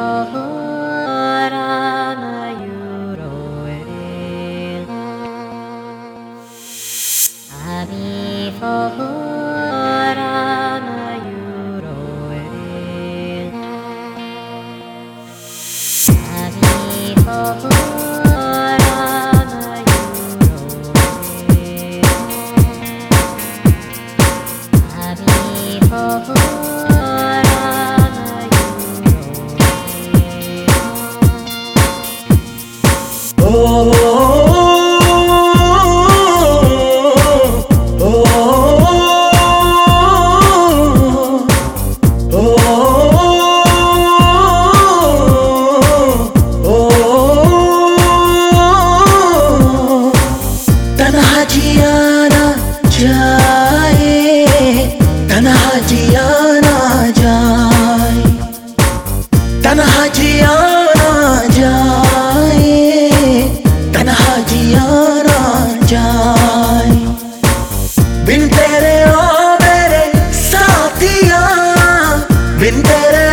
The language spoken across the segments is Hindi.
Oh तेरे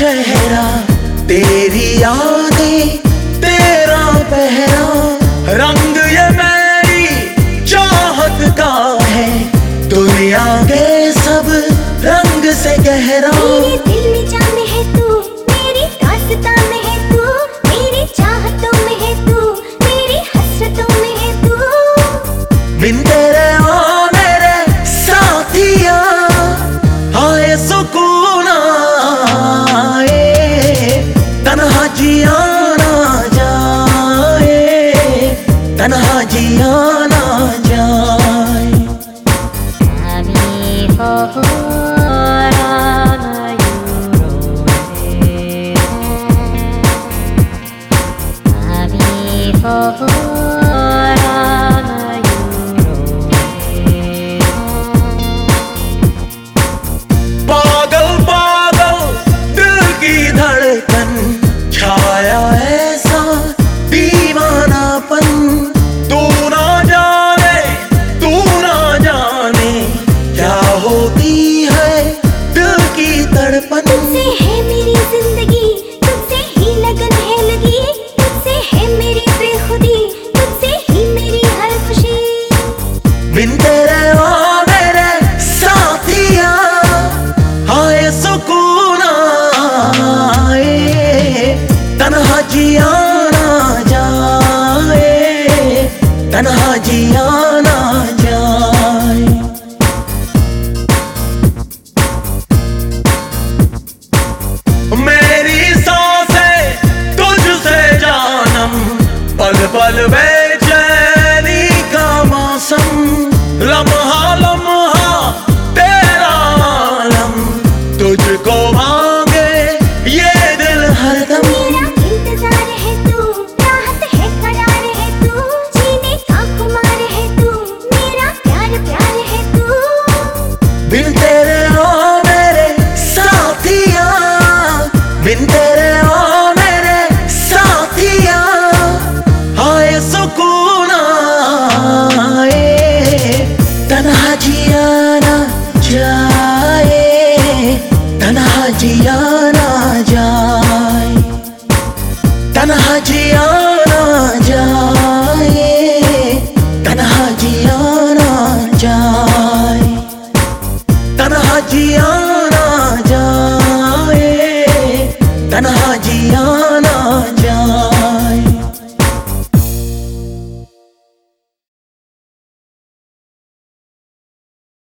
चेहरा तेरी यादें तेरा पहरा रंग ये मेरी चाहत का है। दुनिया के सब रंग से गहरा। मेरे मेरी तू मेरी तू मेरी तू। मेरे साथिया हाय सुकून Oh. जिया जिया ना जाए तनहा जिया ना जाए तनहा जिया